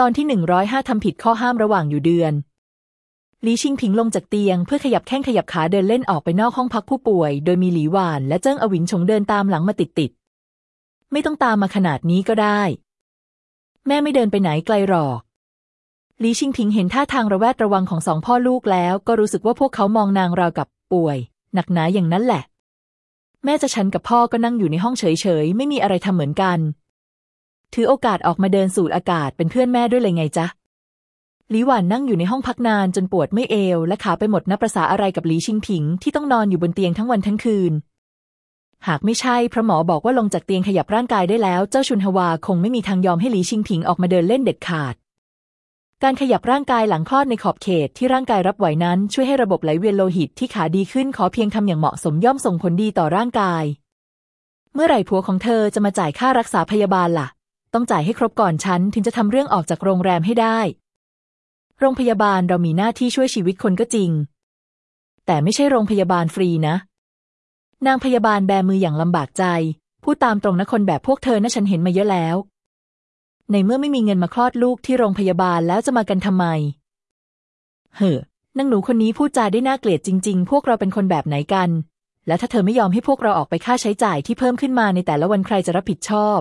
ตอนที่หนึ่งร้อยห้าทำผิดข้อห้ามระหว่างอยู่เดือนหลีชิงผิงลงจากเตียงเพื่อขยับแข้งขยับขาเดินเล่นออกไปนอกห้องพักผู้ป่วย โดยมีหลีหวานและเจิ้งอวินชงเดินตามหลังมาติดติดไม่ต้องตามมาขนาดนี้ก็ได้ แม่ไม่เดินไปไหนไกลหรอกหลีชิงผิงเห็นท่าทางระแวดระวังของสองพ่อลูกแล้ว ก็รู้สึกว่าพวกเขามองนางราวกับป่วย หนักหนาอย่างนั้นแหละ แม่จะฉันกับพ่อก็นั่งอยู่ในห้องเฉยๆ ไม่มีอะไรทำเหมือนกัน ถือโอกาสออกมาเดินสูดอากาศเป็นเพื่อนแม่ด้วยเลยไงจ๊ะหลีหวานนั่งอยู่ในห้องพักนานจนปวดไม่เอว และขาไปหมดนับประษาอะไรกับหลีชิงผิง ที่ต้องนอนอยู่บนเตียงทั้งวันทั้งคืน หากไม่ใช่เพราะหมอบอกว่าลงจากเตียงขยับร่างกายได้แล้ว เจ้าชุนฮวาคงไม่มีทางยอมให้หลีชิงผิงออกมาเดินเล่นเด็ดขาด การขยับร่างกายหลังคลอดในขอบเขตที่ร่างกายรับไหวนั้นช่วยให้ระบบไหลเวียนโลหิตที่ขาดีขึ้นขอเพียงทำอย่างเหมาะสมย่อมส่งผลดีต่อร่างกาย เมื่อไหร่ผัวของเธอจะมาจ่ายค่ารักษาพยาบาลล่ะ ต้องจ่ายให้ครบก่อนฉันถึงจะทำเรื่องออกจากโรงแรมให้ได้ โรงพยาบาลเรามีหน้าที่ช่วยชีวิตคนก็จริง แต่ไม่ใช่โรงพยาบาลฟรีนะ นางพยาบาลแบมืออย่างลำบากใจ พูดตามตรงนะคนแบบพวกเธอนะฉันเห็นมาเยอะแล้ว ในเมื่อไม่มีเงินมาคลอดลูกที่โรงพยาบาลแล้วจะมากันทำไม เฮ้อนางหนูคนนี้พูดจาได้น่าเกลียดจริง ๆ พวกเราเป็นคนแบบไหนกัน แล้วถ้าเธอไม่ยอมให้พวกเราออกไปค่าใช้จ่ายที่เพิ่มขึ้นมาในแต่ละวันใครจะรับผิดชอบ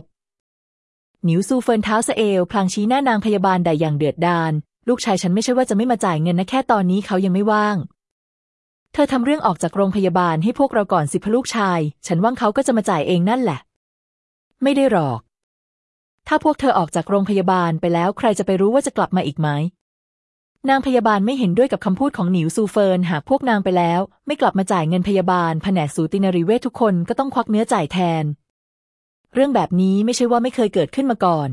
หนิวซูเฟินเท้าสะเอวพลางชี้หน้านางพยาบาลได้อย่างเดือดดาลลูกชายฉันไม่ใช่ว่าจะไม่มาจ่ายเงินนะแค่ตอนนี้เขายังไม่ว่าง เธอทำเรื่องออกจากโรงพยาบาลให้พวกเราก่อนสิพอลูกชาย ฉันว่างเขาก็จะมาจ่ายเองนั่นแหละ ไม่ได้หรอก ถ้าพวกเธอออกจากโรงพยาบาลไปแล้วใครจะไปรู้ว่าจะกลับมาอีกไหมนางพยาบาลไม่เห็นด้วยกับคำพูดของหนิวซูเฟินหากพวกนางไปแล้ว ไม่กลับมาจ่ายเงินพยาบาลแผนกสูตินรีเวชทุกคนก็ต้องควักเนื้อจ่ายแทน เรื่องแบบนี้ไม่ใช่ว่าไม่เคยเกิดขึ้นมาก่อน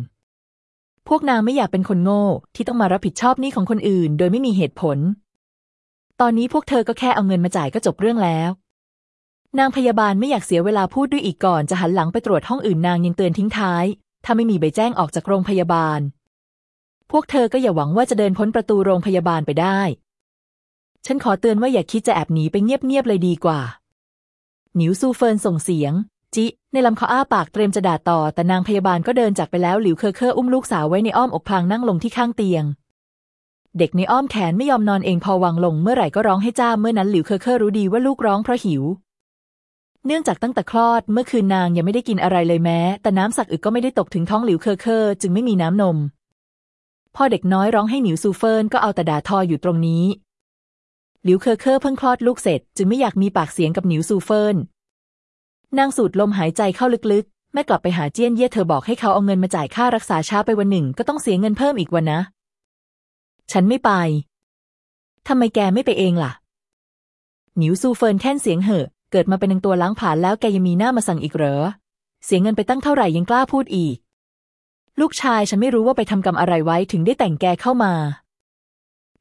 พวกนางไม่อยากเป็นคนโง่ที่ต้องมารับผิดชอบหนี้ของคนอื่น โดยไม่มีเหตุผล ตอนนี้พวกเธอก็แค่เอาเงินมาจ่ายก็จบเรื่องแล้ว นางพยาบาลไม่อยากเสียเวลาพูดด้วยอีกก่อนจะหันหลังไปตรวจห้องอื่นนางยังเตือนทิ้งท้าย ถ้าไม่มีใบแจ้งออกจากโรงพยาบาล พวกเธอก็อย่าหวังว่าจะเดินพ้นประตูโรงพยาบาลไปได้ ฉันขอเตือนว่าอย่าคิดจะแอบหนีไปเงียบๆเลยดีกว่าหนิวซูเฟินส่งเสียง จิ ในลำคออ้าปากเตรียมจะด่าต่อ แต่นางพยาบาลก็เดินจากไปแล้วหลิวเคอเคออุ้มลูกสาวไว้ในอ้อมอกพลางนั่งลงที่ข้างเตียง เด็กในอ้อมแขนไม่ยอมนอนเองพอวางลงเมื่อไหร่ก็ร้องไห้จ้าเมื่อนั้นหลิวเคอเคอรู้ดีว่าลูกร้องเพราะหิว เนื่องจากตั้งแต่คลอดเมื่อคืนนางยังไม่ได้กินอะไรเลยแม้ แต่น้ำสักอึกก็ไม่ได้ตกถึงท้องหลิวเคอเคอจึงไม่มีน้ำนมพอเด็กน้อยร้องไห้หนิวซูเฟินก็เอาแต่ด่าทออยู่ตรงนี้หลิวเคอเคอเพิ่งคลอดลูกเสร็จ จึงไม่อยากมีปากเสียงกับหนิวซูเฟิน นางสูดลมหายใจเข้าลึกๆ แม่กลับไปหาเจี้ยนเย่เธอบอกให้เขาเอาเงินมาจ่ายค่ารักษาช้าไปวันหนึ่ง ก็ต้องเสียเงินเพิ่มอีกวันนะ ฉันไม่ไป ทำไมแกไม่ไปเองล่ะ หนิวซูเฟินแค่นเสียงเหอะเกิดมาเป็นนางตัวล้างผลาญแล้วแกยังมีหน้ามาสั่งอีกเหรอ เสียเงินไปตั้งเท่าไหร่ยังกล้าพูดอีก ลูกชายฉันไม่รู้ว่าไปทำกรรมอะไรไว้ถึงได้แต่งแกเข้ามา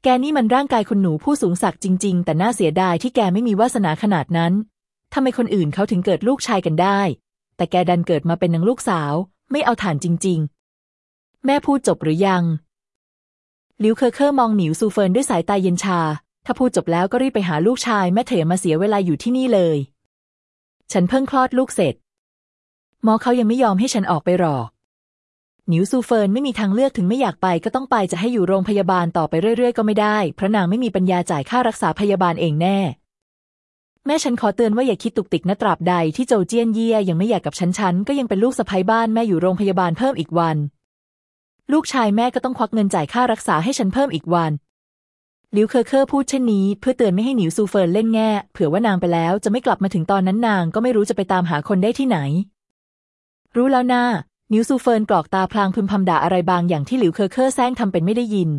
แกนี่มันร่างกายคุณหนูผู้สูงศักดิ์จริง ๆ แต่น่าเสียดายที่แกไม่มีวาสนาขนาดนั้น ทำไมคนอื่นเขาถึงเกิดลูกชายกันได้ แต่แกดันเกิดมาเป็นนางลูกสาว ไม่เอาถ่านจริง ๆ แม่พูดจบหรือยังหลิวเคอเคอร์มองหนิวซูเฟินด้วยสายตาเย็นชา ถ้าพูดจบแล้วก็รีบไปหาลูกชาย แม่เถอะอย่ามาเสียเวลาอยู่ที่นี่เลย ฉันเพิ่งคลอดลูกเสร็จ หมอเขายังไม่ยอมให้ฉันออกไปหรอกหนิวซูเฟินไม่มีทางเลือกถึงไม่อยากไปก็ต้องไปจะให้อยู่โรงพยาบาลต่อไปเรื่อยๆ ก็ไม่ได้ เพราะนางไม่มีปัญญาจ่ายค่ารักษาพยาบาลเองแน่ แม่ฉันขอเตือนว่าอย่าคิดตุกติกนะตราบใดที่โจเจี้ยนเย่ยังไม่หย่ากับฉันฉันก็ยังเป็นลูกสะใภ้บ้านแม่อยู่โรงพยาบาลเพิ่มอีกวัน ลูกชายแม่ก็ต้องควักเงินจ่ายค่ารักษาให้ฉันเพิ่มอีกวันหลิวเคอเคอพูดเช่นนี้ เพื่อเตือนไม่ให้หนิวซูเฟินเล่นแง่เผื่อว่านางไปแล้วจะไม่กลับมาถึงตอนนั้นนางก็ไม่รู้จะไปตามหาคนได้ที่ไหน รู้แล้วน่าหนิวซูเฟินกรอกตาพลางพึมพำด่าอะไรบางอย่างที่หลิวเคอเคอแสร้งทำเป็นไม่ได้ยิน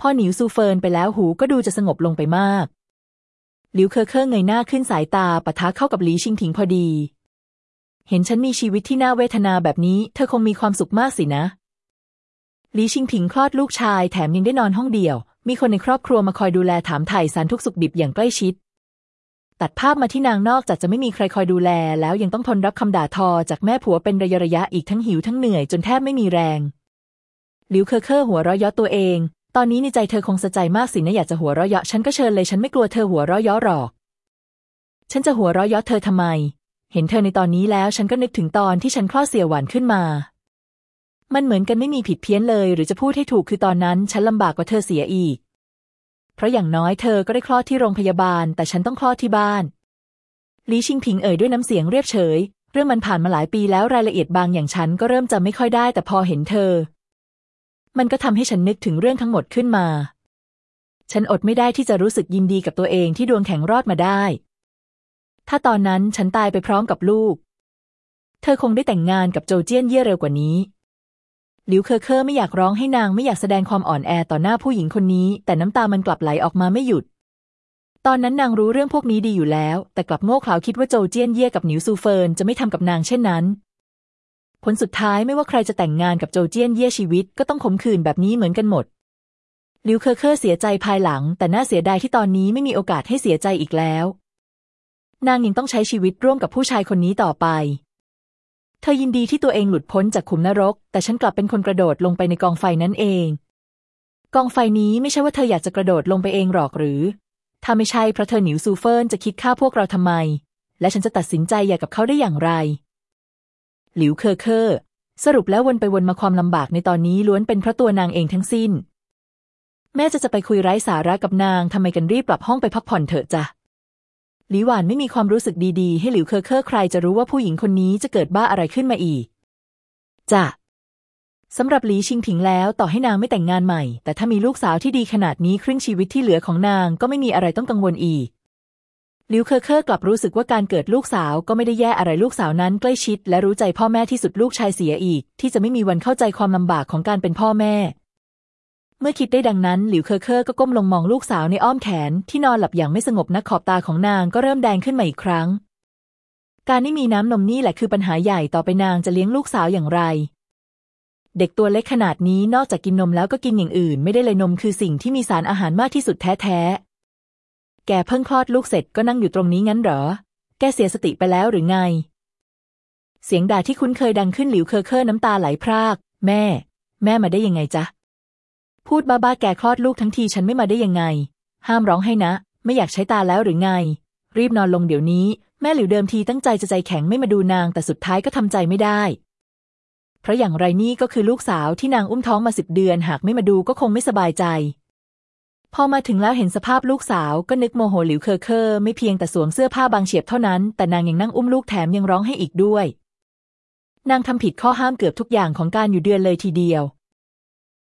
พอหนิวซูเฟินไปแล้วหูก็ดูจะสงบลงไปมาก หลิวเคอเคอเงยหน้าขึ้นสายตาปะทะเข้ากับหลีชิงผิงพอดี เห็นฉันมีชีวิตที่น่าเวทนาแบบนี้ เธอคงมีความสุขมากสินะหลีชิงผิงคลอดลูกชายแถมยังได้นอนห้องเดียว มีคนในครอบครัวมาคอยดูแลถามไถ่สารทุกข์สุกดิบอย่างใกล้ชิด ตัดภาพมาที่นางนอกจากจะไม่มีใครคอยดูแล แล้วยังต้องทนรับคำด่าทอจากแม่ผัวเป็นระยะระยะอีกทั้งหิวทั้งเหนื่อยจนแทบไม่มีแรงหลิวเคอเคอหัวเราะยาะตัวเอง ตอนนี้ในใจเธอคงสะใจมากสินะอยากจะหัวเราะเยาะฉันก็เชิญเลยฉันไม่กลัวเธอหัวเราะเยาะหรอก ฉันจะหัวเราะเยาะเธอทำไม เห็นเธอในตอนนี้แล้วฉันก็นึกถึงตอนที่ฉันคลอดเสียหวานขึ้นมา มันเหมือนกันไม่มีผิดเพี้ยนเลย หรือจะพูดให้ถูกคือตอนนั้น ฉันลำบากกว่าเธอเสียอีก เพราะอย่างน้อยเธอก็ได้คลอดที่โรงพยาบาล แต่ฉันต้องคลอดที่บ้านลีชิงผิงเอ่ยด้วยน้ำเสียงเรียบเฉย เรื่องมันผ่านมาหลายปีแล้วรายละเอียดบางอย่างฉันก็เริ่มจำไม่ค่อยได้ แต่พอเห็นเธอ มันก็ทำให้ฉันนึกถึงเรื่องทั้งหมดขึ้นมา ฉันอดไม่ได้ที่จะรู้สึกยินดีกับตัวเองที่ดวงแข็งรอดมาได้ ถ้าตอนนั้นฉันตายไปพร้อมกับลูก เธอคงได้แต่งงานกับโจเจี้ยนเย่เร็วกว่านี้หลิวเคอเคอไม่อยากร้องไห้นางไม่อยากแสดงความอ่อนแอต่อหน้าผู้หญิงคนนี้ แต่น้ำตามันกลับไหลออกมาไม่หยุด ตอนนั้นนางรู้เรื่องพวกนี้ดีอยู่แล้ว แต่กลับโง่เขลาคิดว่าโจเจี้ยนเย่กับหนิวซูเฟินจะไม่ทำกับนางเช่นนั้น ผลสุดท้ายไม่ว่าใครจะแต่งงานกับโจเจี้ยนเย่ชีวิตก็ต้องขมขื่นแบบนี้เหมือนกันหมดลิวเคอร์เคอร์เสียใจภายหลัง แต่น่าเสียดายที่ตอนนี้ไม่มีโอกาสให้เสียใจอีกแล้ว นางยังต้องใช้ชีวิตร่วมกับผู้ชายคนนี้ต่อไป เธอยินดีที่ตัวเองหลุดพ้นจากขุมนรก แต่ฉันกลับเป็นคนกระโดดลงไปในกองไฟนั่นเอง กองไฟนี้ไม่ใช่ว่าเธออยากจะกระโดดลงไปเองหรอกหรือ ถ้าไม่ใช่เพราะเธอหนิวซูเฟินจะคิดฆ่าพวกเราทำไม และฉันจะตัดสินใจหย่ากับเขาได้อย่างไร หลิวเคอเคอสรุปแล้ววนไปวนมาความลำบากในตอนนี้ล้วนเป็นเพราะตัวนางเองทั้งสิ้น แม่จ๋าจะไปคุยไร้สาระกับนางทำไมกันรีบกลับห้องไปพักผ่อนเถอะจ้ะหลิหวานไม่มีความรู้สึกดีๆ ให้หหลิวเคอเคอใครจะรู้ว่าผู้หญิงคนนี้จะเกิดบ้าอะไรขึ้นมาอีกจ้ะสำหรับหลีชิงผิงแล้วต่อให้นางไม่แต่งงานใหม่ แต่ถ้ามีลูกสาวที่ดีขนาดนี้ครึ่งชีวิตที่เหลือของนางก็ไม่มีอะไรต้องกังวลอีก ลิวเคอเคอกลับรู้สึกว่าการเกิดลูกสาวก็ไม่ได้แย่อะไรลูกสาวนั้นใกล้ชิด และรู้ใจพ่อแม่ที่สุดลูกชายเสียอีก ที่จะไม่มีวันเข้าใจความลำบากของการเป็นพ่อแม่ เมื่อคิดได้ดังนั้นหลิวเคอเคอก็ก้มลงมองลูกสาวในอ้อมแขนที่นอนหลับอย่างไม่สงบนักขอบตาของนางก็เริ่มแดงขึ้นมาอีกครั้ง การไม่มีน้ำนมนี่แหละคือปัญหาใหญ่ต่อไปนางจะเลี้ยงลูกสาวอย่างไร เด็กตัวเล็กขนาดนี้นอกจากกินนมแล้วก็กินอย่างอื่น ไม่ได้เลยนมคือสิ่งที่มีสารอาหารมากที่สุดแท้ๆ แกเพิ่งคลอดลูกเสร็จก็นั่งอยู่ตรงนี้งั้นเหรอ แกเสียสติไปแล้วหรือไง เสียงด่าที่คุ้นเคยดังขึ้นหลิวเคอเคอน้ำตาไหลพราก แม่ แม่มาได้ยังไงจ๊ะ พูดบ้าๆแกคลอดลูกทั้งทีฉันไม่มาได้ยังไง ห้ามร้องให้นะ ไม่อยากใช้ตาแล้วหรือไง รีบนอนลงเดี๋ยวนี้ แม่หลิวเดิมทีตั้งใจจะใจแข็งไม่มาดูนางแต่สุดท้ายก็ทำใจไม่ได้ เพราะอย่างไรนี่ก็คือลูกสาวที่นางอุ้มท้องมาสิบเดือน หากไม่มาดูก็คงไม่สบายใจ พอมาถึงแล้วเห็นสภาพลูกสาวก็นึกโมโหหลิวเคอเคอไม่เพียงแต่สวมเสื้อผ้าบางเฉียบเท่านั้น แต่นางยังนั่งอุ้มลูกแถมยังร้องให้อีกด้วย นางทำผิดข้อห้ามเกือบทุกอย่างของการอยู่เดือนเลยทีเดียว